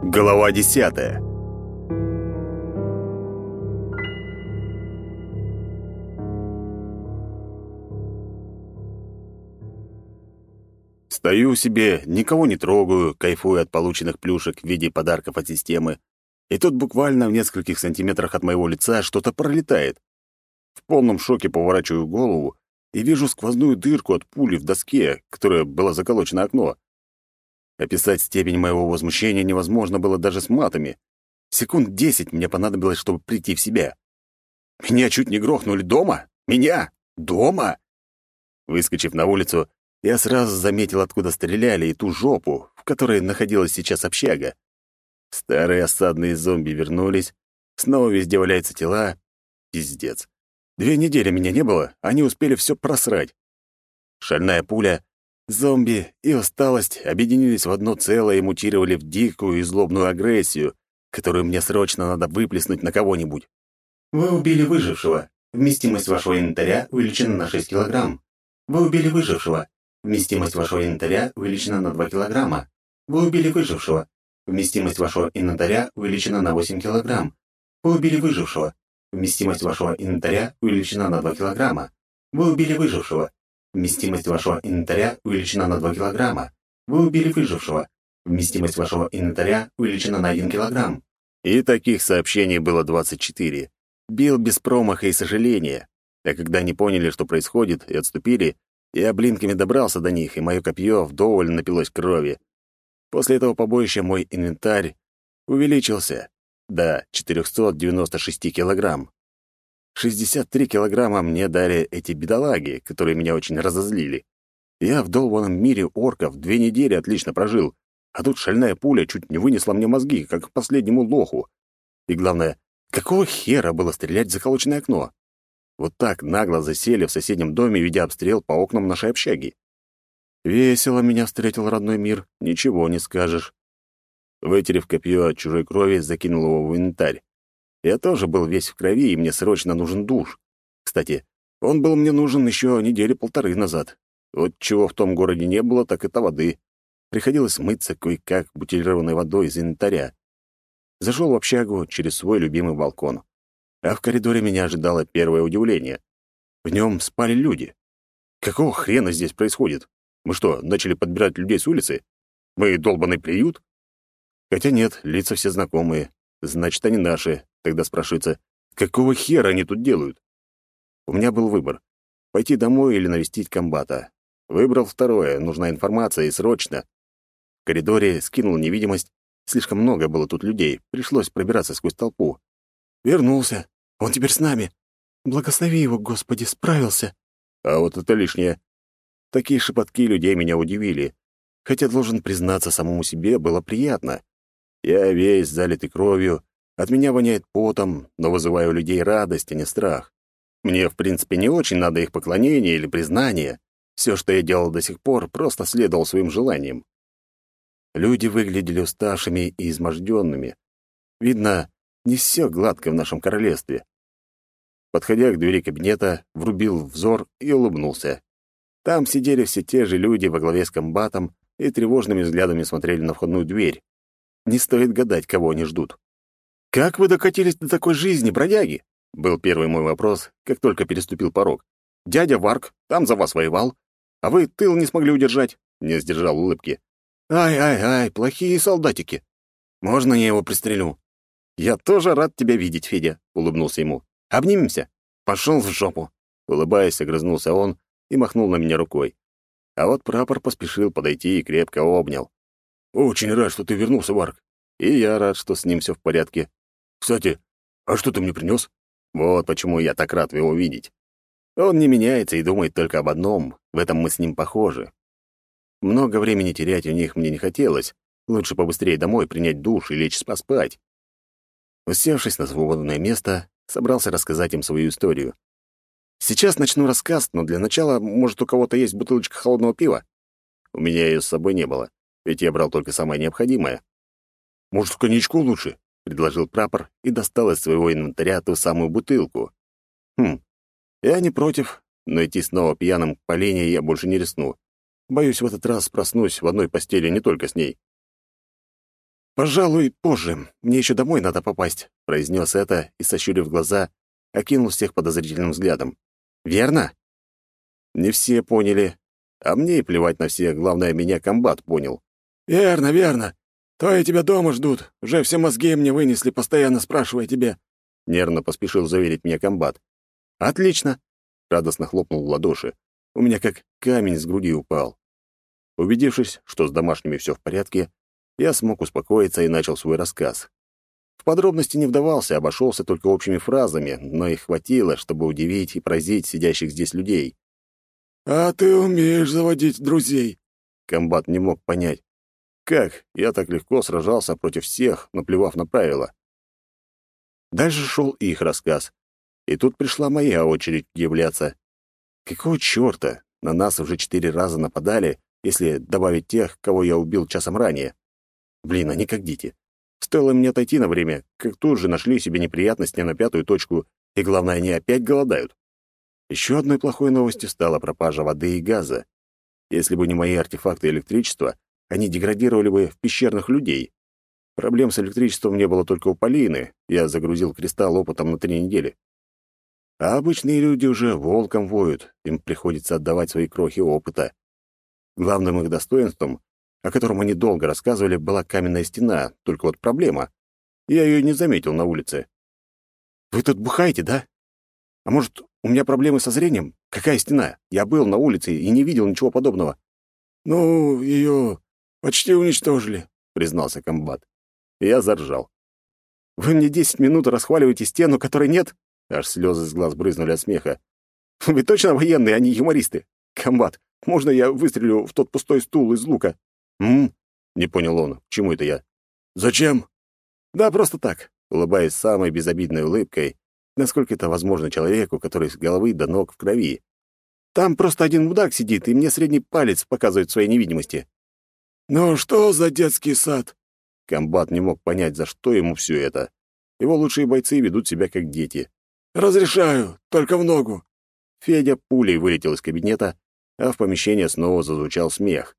Глава десятая. Стою себе, никого не трогаю, кайфую от полученных плюшек в виде подарков от системы. И тут буквально в нескольких сантиметрах от моего лица что-то пролетает. В полном шоке поворачиваю голову и вижу сквозную дырку от пули в доске, которая была заколочена окно. Описать степень моего возмущения невозможно было даже с матами. Секунд десять мне понадобилось, чтобы прийти в себя. Меня чуть не грохнули дома? Меня? Дома? Выскочив на улицу, я сразу заметил, откуда стреляли, и ту жопу, в которой находилась сейчас общага. Старые осадные зомби вернулись, снова везде валяются тела. Пиздец. Две недели меня не было, они успели все просрать. Шальная пуля Зомби и усталость объединились в одно целое и мутировали в дикую и злобную агрессию, которую мне срочно надо выплеснуть на кого-нибудь. Вы убили выжившего. Вместимость вашего инвентаря увеличена на 6 килограмм. Вы убили выжившего. Вместимость вашего инвентаря увеличена на 2 килограмма. Вы убили выжившего. Вместимость вашего инвентаря увеличена на 8 килограмм. Вы убили выжившего. Вместимость вашего инвентаря увеличена на 2 килограмма. Вы убили выжившего. Вместимость вашего инвентаря увеличена на 2 килограмма. Вы убили выжившего. Вместимость вашего инвентаря увеличена на 1 килограмм. И таких сообщений было 24. Бил без промаха и сожаления. А когда они поняли, что происходит, и отступили, я блинками добрался до них, и мое копье вдоволь напилось крови. После этого побоища мой инвентарь увеличился до 496 килограмм. 63 килограмма мне дали эти бедолаги, которые меня очень разозлили. Я в долбанном мире орков две недели отлично прожил, а тут шальная пуля чуть не вынесла мне мозги, как последнему лоху. И главное, какого хера было стрелять в заколоченное окно? Вот так нагло засели в соседнем доме, ведя обстрел по окнам нашей общаги. Весело меня встретил родной мир, ничего не скажешь. Вытерев копье от чужой крови, закинул его в инвентарь. Я тоже был весь в крови, и мне срочно нужен душ. Кстати, он был мне нужен еще недели полторы назад. Вот чего в том городе не было, так это воды. Приходилось мыться кое-как бутилированной водой из инвентаря. Зашел в общагу через свой любимый балкон. А в коридоре меня ожидало первое удивление. В нем спали люди. Какого хрена здесь происходит? Мы что, начали подбирать людей с улицы? Мы долбанный приют? Хотя нет, лица все знакомые. Значит, они наши. Тогда спрашивается, какого хера они тут делают? У меня был выбор — пойти домой или навестить комбата. Выбрал второе, нужна информация и срочно. В коридоре скинул невидимость. Слишком много было тут людей, пришлось пробираться сквозь толпу. Вернулся. Он теперь с нами. Благослови его, Господи, справился. А вот это лишнее. Такие шепотки людей меня удивили. Хотя, должен признаться самому себе, было приятно. Я весь залитый кровью, от меня воняет потом, но вызываю у людей радость, а не страх. Мне, в принципе, не очень надо их поклонение или признание. Все, что я делал до сих пор, просто следовал своим желаниям. Люди выглядели уставшими и изможденными. Видно, не все гладко в нашем королевстве. Подходя к двери кабинета, врубил взор и улыбнулся. Там сидели все те же люди во главе с комбатом и тревожными взглядами смотрели на входную дверь. Не стоит гадать, кого они ждут. «Как вы докатились до такой жизни, бродяги?» — был первый мой вопрос, как только переступил порог. «Дядя Варк там за вас воевал, а вы тыл не смогли удержать», — не сдержал улыбки. «Ай-ай-ай, плохие солдатики. Можно я его пристрелю?» «Я тоже рад тебя видеть, Федя», — улыбнулся ему. «Обнимемся?» «Пошел в жопу», — улыбаясь, огрызнулся он и махнул на меня рукой. А вот прапор поспешил подойти и крепко обнял. «Очень рад, что ты вернулся, Варк. И я рад, что с ним все в порядке. Кстати, а что ты мне принес? Вот почему я так рад его видеть. Он не меняется и думает только об одном. В этом мы с ним похожи. Много времени терять у них мне не хотелось. Лучше побыстрее домой принять душ и лечь поспать. Усевшись на свободное место, собрался рассказать им свою историю. Сейчас начну рассказ, но для начала, может, у кого-то есть бутылочка холодного пива? У меня ее с собой не было, ведь я брал только самое необходимое. Может, в коньячку лучше? предложил прапор и достал из своего инвентаря ту самую бутылку. Хм, я не против, но идти снова пьяным к Полине я больше не рискну. Боюсь, в этот раз проснусь в одной постели не только с ней. «Пожалуй, позже. Мне еще домой надо попасть», — произнес это и, сощурив глаза, окинул всех подозрительным взглядом. «Верно?» Не все поняли, а мне и плевать на всех, главное, меня комбат понял. «Верно, верно. Твои тебя дома ждут. Уже все мозги мне вынесли, постоянно спрашивая тебя». Нервно поспешил заверить меня комбат. «Отлично!» — радостно хлопнул в ладоши. У меня как камень с груди упал. Убедившись, что с домашними все в порядке, я смог успокоиться и начал свой рассказ. В подробности не вдавался, обошелся только общими фразами, но их хватило, чтобы удивить и поразить сидящих здесь людей. «А ты умеешь заводить друзей?» Комбат не мог понять. Как я так легко сражался против всех, наплевав на правила? Дальше шел их рассказ. И тут пришла моя очередь являться. Какого чёрта? На нас уже четыре раза нападали, если добавить тех, кого я убил часом ранее. Блин, они как дети. Стоило мне отойти на время, как тут же нашли себе неприятности на пятую точку, и, главное, они опять голодают. Еще одной плохой новостью стала пропажа воды и газа. Если бы не мои артефакты электричества, они деградировали бы в пещерных людей. Проблем с электричеством не было только у Полины, я загрузил кристалл опытом на три недели. А обычные люди уже волком воют, им приходится отдавать свои крохи опыта. Главным их достоинством о котором они долго рассказывали, была каменная стена, только вот проблема. Я ее не заметил на улице. «Вы тут бухаете, да? А может, у меня проблемы со зрением? Какая стена? Я был на улице и не видел ничего подобного». «Ну, ее почти уничтожили», — признался комбат. Я заржал. «Вы мне десять минут расхваливаете стену, которой нет?» Аж слезы с глаз брызнули от смеха. «Вы точно военные, а не юмористы? Комбат, можно я выстрелю в тот пустой стул из лука?» «М?» — не понял он. Чему это я? «Зачем?» «Да просто так», улыбаясь самой безобидной улыбкой, насколько это возможно человеку, который с головы до ног в крови. «Там просто один мудак сидит, и мне средний палец показывает своей невидимости». «Ну что за детский сад?» Комбат не мог понять, за что ему все это. Его лучшие бойцы ведут себя как дети. «Разрешаю, только в ногу». Федя пулей вылетел из кабинета, а в помещение снова зазвучал смех.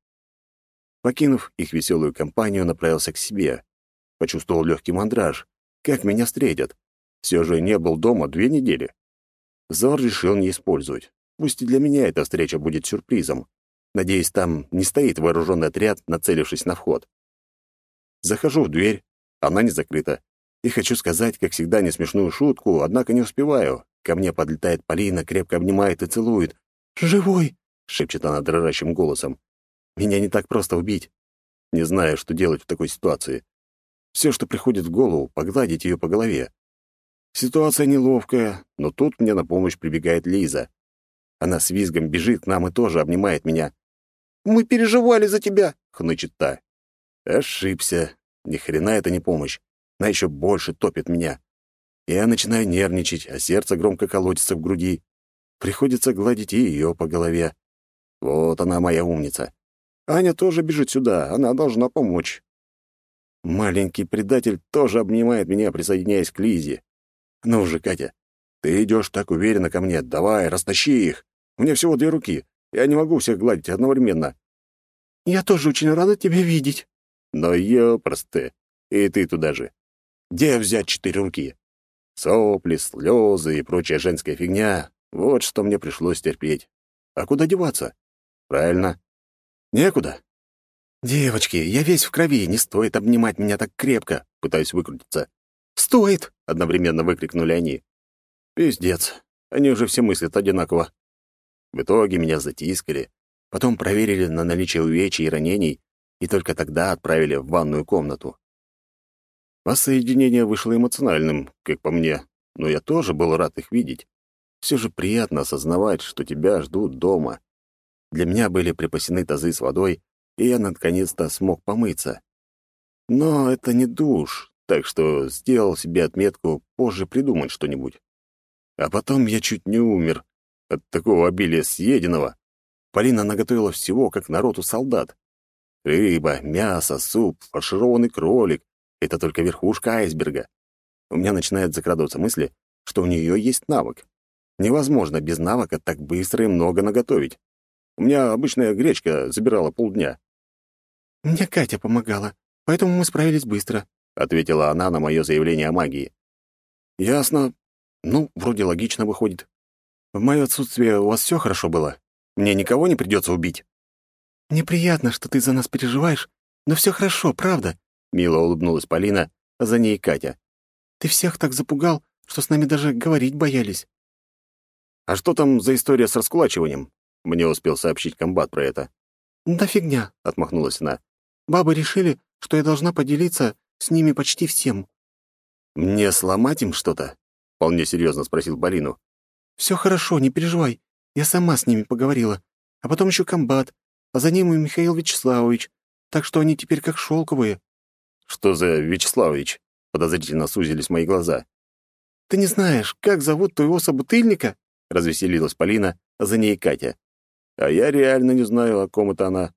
Покинув их веселую компанию, направился к себе. Почувствовал легкий мандраж. Как меня встретят? Все же не был дома две недели. Зор решил не использовать. Пусть и для меня эта встреча будет сюрпризом. Надеюсь, там не стоит вооруженный отряд, нацелившись на вход. Захожу в дверь, она не закрыта. И хочу сказать, как всегда, не смешную шутку, однако не успеваю. Ко мне подлетает Полина, крепко обнимает и целует. «Живой!» — шепчет она дрожащим голосом. Меня не так просто убить. Не знаю, что делать в такой ситуации. Все, что приходит в голову, погладить ее по голове. Ситуация неловкая, но тут мне на помощь прибегает Лиза. Она с визгом бежит к нам и тоже обнимает меня. «Мы переживали за тебя!» — хнычет та. Ошибся. Ни хрена это не помощь. Она еще больше топит меня. Я начинаю нервничать, а сердце громко колотится в груди. Приходится гладить и ее по голове. Вот она моя умница. Аня тоже бежит сюда, она должна помочь. Маленький предатель тоже обнимает меня, присоединяясь к Лизе. Ну же, Катя, ты идешь так уверенно ко мне, давай, растащи их. У меня всего две руки, я не могу всех гладить одновременно. Я тоже очень рада тебя видеть. Но ёпросты, и ты туда же. Где взять четыре руки? Сопли, слезы и прочая женская фигня — вот что мне пришлось терпеть. А куда деваться? Правильно, Некуда. Девочки, я весь в крови, не стоит обнимать меня так крепко, пытаюсь выкрутиться. Стоит, одновременно выкрикнули они. Пиздец. Они уже все мыслят одинаково. В итоге меня затискали, потом проверили на наличие увечий и ранений, и только тогда отправили в ванную комнату. Воссоединение вышло эмоциональным, как по мне, но я тоже был рад их видеть. Все же приятно осознавать, что тебя ждут дома. Для меня были припасены тазы с водой, и я наконец-то смог помыться. Но это не душ, так что сделал себе отметку позже придумать что-нибудь. А потом я чуть не умер от такого обилия съеденного. Полина наготовила всего, как народу солдат. Рыба, мясо, суп, фаршированный кролик — это только верхушка айсберга. У меня начинают закрадываться мысли, что у нее есть навык. Невозможно без навыка так быстро и много наготовить. У меня обычная гречка забирала полдня. «Мне Катя помогала. Поэтому мы справились быстро», — ответила она на мое заявление о магии. «Ясно. Ну, вроде логично выходит. В мое отсутствие у вас все хорошо было? Мне никого не придется убить?» «Неприятно, что ты за нас переживаешь, но все хорошо, правда?» Мило улыбнулась Полина, а за ней Катя. «Ты всех так запугал, что с нами даже говорить боялись». «А что там за история с раскулачиванием?» Мне успел сообщить комбат про это. «Да фигня», — отмахнулась она. «Бабы решили, что я должна поделиться с ними почти всем». «Мне сломать им что-то?» — вполне серьезно спросил Полину. «Все хорошо, не переживай. Я сама с ними поговорила. А потом еще комбат, а за ним и Михаил Вячеславович. Так что они теперь как шелковые». «Что за Вячеславович?» — подозрительно сузились мои глаза. «Ты не знаешь, как зовут твоего собутыльника?» — развеселилась Полина, а за ней Катя. «А я реально не знаю, о ком это она».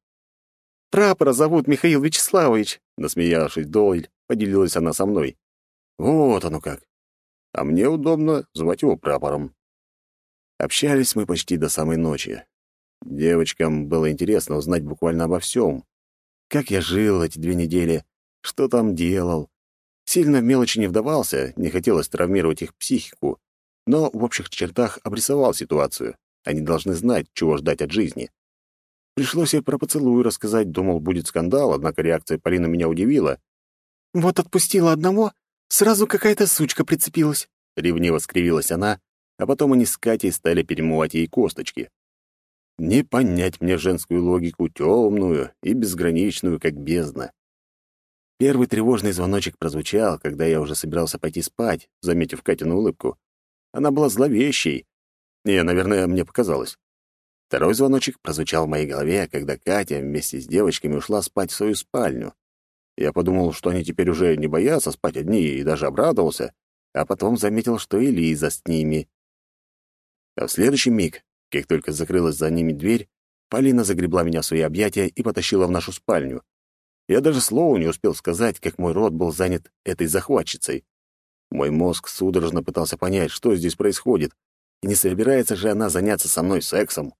«Прапора зовут Михаил Вячеславович», — насмеявшись Дойль, поделилась она со мной. «Вот оно как. А мне удобно звать его прапором». Общались мы почти до самой ночи. Девочкам было интересно узнать буквально обо всем. Как я жил эти две недели, что там делал. Сильно в мелочи не вдавался, не хотелось травмировать их психику, но в общих чертах обрисовал ситуацию. Они должны знать, чего ждать от жизни. Пришлось ей про поцелуй рассказать, думал, будет скандал, однако реакция Полины меня удивила. «Вот отпустила одного, сразу какая-то сучка прицепилась», — ревниво скривилась она, а потом они с Катей стали перемывать ей косточки. Не понять мне женскую логику, темную и безграничную, как бездна. Первый тревожный звоночек прозвучал, когда я уже собирался пойти спать, заметив Катину улыбку. Она была зловещей. Не, наверное, мне показалось. Второй звоночек прозвучал в моей голове, когда Катя вместе с девочками ушла спать в свою спальню. Я подумал, что они теперь уже не боятся спать одни, и даже обрадовался, а потом заметил, что и Лиза с ними. А в следующий миг, как только закрылась за ними дверь, Полина загребла меня в свои объятия и потащила в нашу спальню. Я даже слова не успел сказать, как мой рот был занят этой захватчицей. Мой мозг судорожно пытался понять, что здесь происходит, и не собирается же она заняться со мной сексом.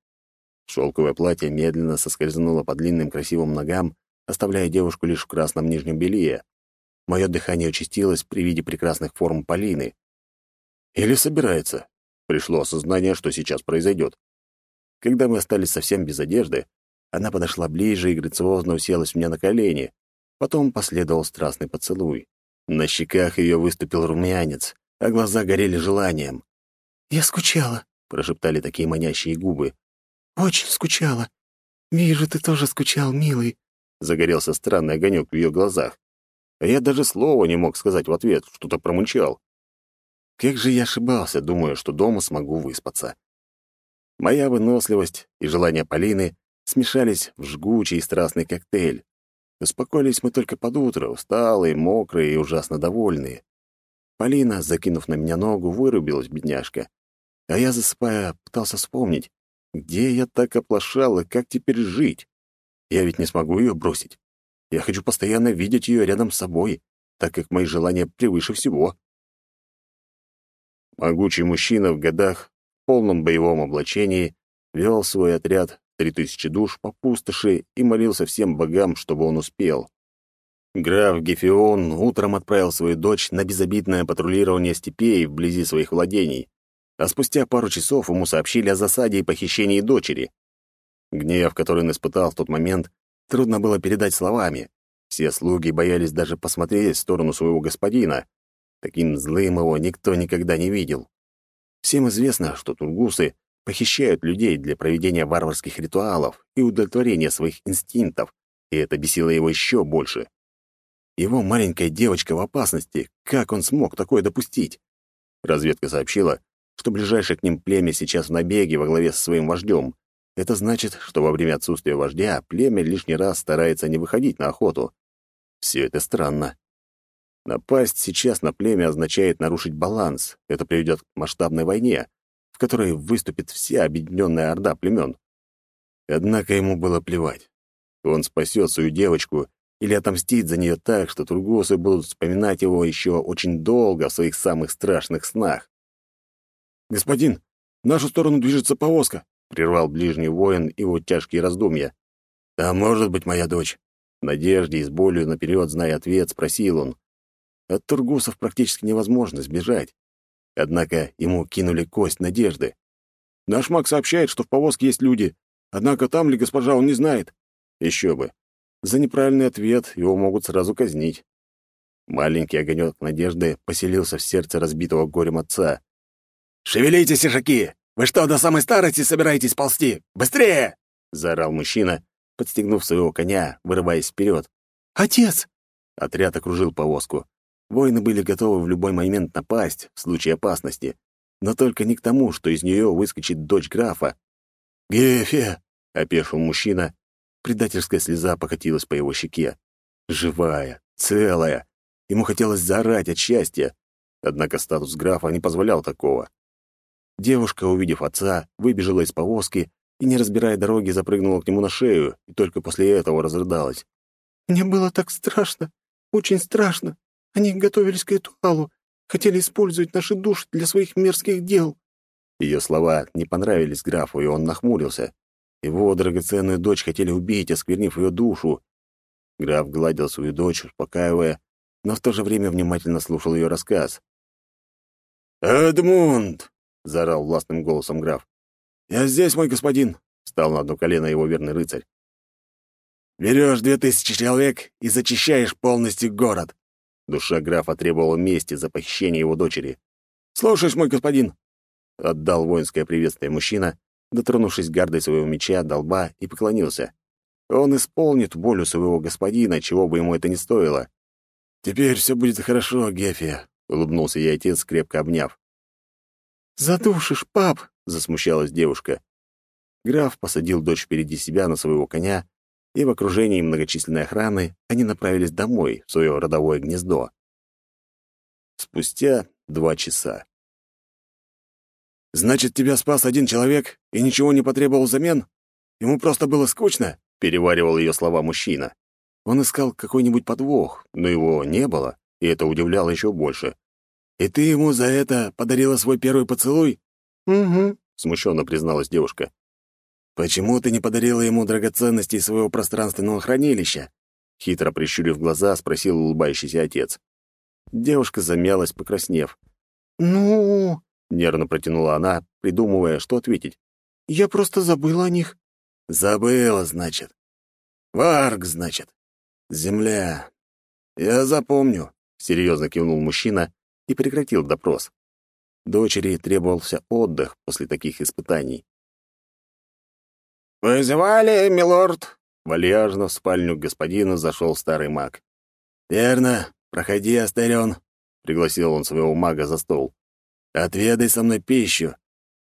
Шелковое платье медленно соскользнуло по длинным красивым ногам, оставляя девушку лишь в красном нижнем белье. Мое дыхание участилось при виде прекрасных форм Полины. Или собирается. Пришло осознание, что сейчас произойдет. Когда мы остались совсем без одежды, она подошла ближе и грациозно уселась мне на колени. Потом последовал страстный поцелуй. На щеках ее выступил румянец, а глаза горели желанием. «Я скучала», — прошептали такие манящие губы. «Очень скучала. Вижу, ты тоже скучал, милый», — загорелся странный огонек в ее глазах. А я даже слова не мог сказать в ответ, что-то промычал. Как же я ошибался, думая, что дома смогу выспаться. Моя выносливость и желание Полины смешались в жгучий и страстный коктейль. Успокоились мы только под утро, усталые, мокрые и ужасно довольные. Полина, закинув на меня ногу, вырубилась, бедняжка. А я, засыпая, пытался вспомнить, где я так оплошал и как теперь жить. Я ведь не смогу ее бросить. Я хочу постоянно видеть ее рядом с собой, так как мои желания превыше всего. Могучий мужчина в годах, в полном боевом облачении, вел свой отряд три тысячи душ по пустоши и молился всем богам, чтобы он успел. Граф Гефион утром отправил свою дочь на безобидное патрулирование степей вблизи своих владений, а спустя пару часов ему сообщили о засаде и похищении дочери. Гнев, который он испытал в тот момент, трудно было передать словами. Все слуги боялись даже посмотреть в сторону своего господина. Таким злым его никто никогда не видел. Всем известно, что тургусы похищают людей для проведения варварских ритуалов и удовлетворения своих инстинктов, и это бесило его еще больше. Его маленькая девочка в опасности. Как он смог такое допустить? Разведка сообщила, что ближайшее к ним племя сейчас в набеге во главе со своим вождем. Это значит, что во время отсутствия вождя племя лишний раз старается не выходить на охоту. Все это странно. Напасть сейчас на племя означает нарушить баланс. Это приведет к масштабной войне, в которой выступит вся объединенная орда племен. Однако ему было плевать. Он спасет свою девочку или отомстит за нее так, что тургусы будут вспоминать его еще очень долго в своих самых страшных снах. «Господин, в нашу сторону движется повозка», — прервал ближний воин его тяжкие раздумья. «Да может быть моя дочь. Надежде и с болью наперед, зная ответ, спросил он. От тургусов практически невозможно сбежать. Однако ему кинули кость надежды. Наш маг сообщает, что в повозке есть люди, однако там ли госпожа он не знает. Еще бы. За неправильный ответ его могут сразу казнить. Маленький огонек надежды поселился в сердце разбитого горем отца. «Шевелитесь, ишаки! Вы что, до самой старости собираетесь ползти? Быстрее!» — заорал мужчина, подстегнув своего коня, вырываясь вперед. «Отец!» — отряд окружил повозку. Воины были готовы в любой момент напасть в случае опасности, но только не к тому, что из нее выскочит дочь графа. «Гефе!» — опешил мужчина. Предательская слеза покатилась по его щеке. Живая, целая. Ему хотелось заорать от счастья, однако статус графа не позволял такого. Девушка, увидев отца, выбежала из повозки и, не разбирая дороги, запрыгнула к нему на шею и только после этого разрыдалась. «Мне было так страшно, очень страшно. Они готовились к ритуалу, хотели использовать наши души для своих мерзких дел». Ее слова не понравились графу, и он нахмурился. Его драгоценную дочь хотели убить, осквернив ее душу. Граф гладил свою дочь, успокаивая, но в то же время внимательно слушал ее рассказ. «Эдмунд!» — заорал властным голосом граф. «Я здесь, мой господин!» — встал на одно колено его верный рыцарь. «Берешь две тысячи человек и зачищаешь полностью город!» Душа графа требовала мести за похищение его дочери. «Слушаешь, мой господин!» — отдал воинское приветствие мужчина, дотронувшись гардой своего меча до лба и поклонился. Он исполнит волю своего господина, чего бы ему это ни стоило. «Теперь все будет хорошо, Гефия», — улыбнулся ей отец, крепко обняв. «Задушишь, пап!» — засмущалась девушка. Граф посадил дочь впереди себя на своего коня, и в окружении многочисленной охраны они направились домой, в свое родовое гнездо. Спустя два часа. «Значит, тебя спас один человек и ничего не потребовал взамен? Ему просто было скучно?» — переваривал ее слова мужчина. Он искал какой-нибудь подвох, но его не было, и это удивляло еще больше. «И ты ему за это подарила свой первый поцелуй?» «Угу», — смущенно призналась девушка. «Почему ты не подарила ему драгоценности своего пространственного хранилища?» Хитро прищурив глаза, спросил улыбающийся отец. Девушка замялась, покраснев. «Ну...» — нервно протянула она, придумывая, что ответить. «Я просто забыла о них». «Забыла, значит. Варг, значит. Земля. Я запомню», — серьезно кивнул мужчина и прекратил допрос. Дочери требовался отдых после таких испытаний. «Вызывали, милорд?» Вальяжно в спальню к господину зашел старый маг. «Верно. Проходи, Астерион», — пригласил он своего мага за стол. «Отведай со мной пищу.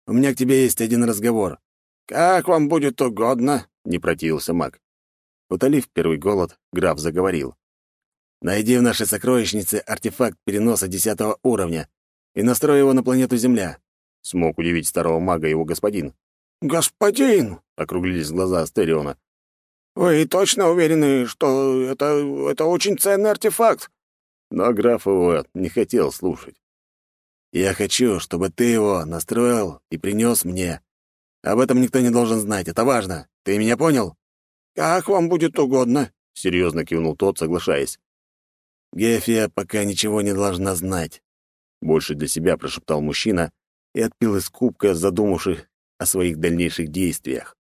У меня к тебе есть один разговор». «Как вам будет угодно», — не противился маг. Утолив первый голод, граф заговорил. Найди в нашей сокровищнице артефакт переноса десятого уровня и настрой его на планету Земля. Смог удивить старого мага его господин. «Господин!» — округлились глаза Астериона. «Вы точно уверены, что это, это очень ценный артефакт?» Но граф его не хотел слушать. «Я хочу, чтобы ты его настроил и принес мне. Об этом никто не должен знать, это важно. Ты меня понял?» «Как вам будет угодно», — серьезно кивнул тот, соглашаясь. Гефия пока ничего не должна знать. Больше для себя прошептал мужчина и отпил из кубка, задумавшись о своих дальнейших действиях.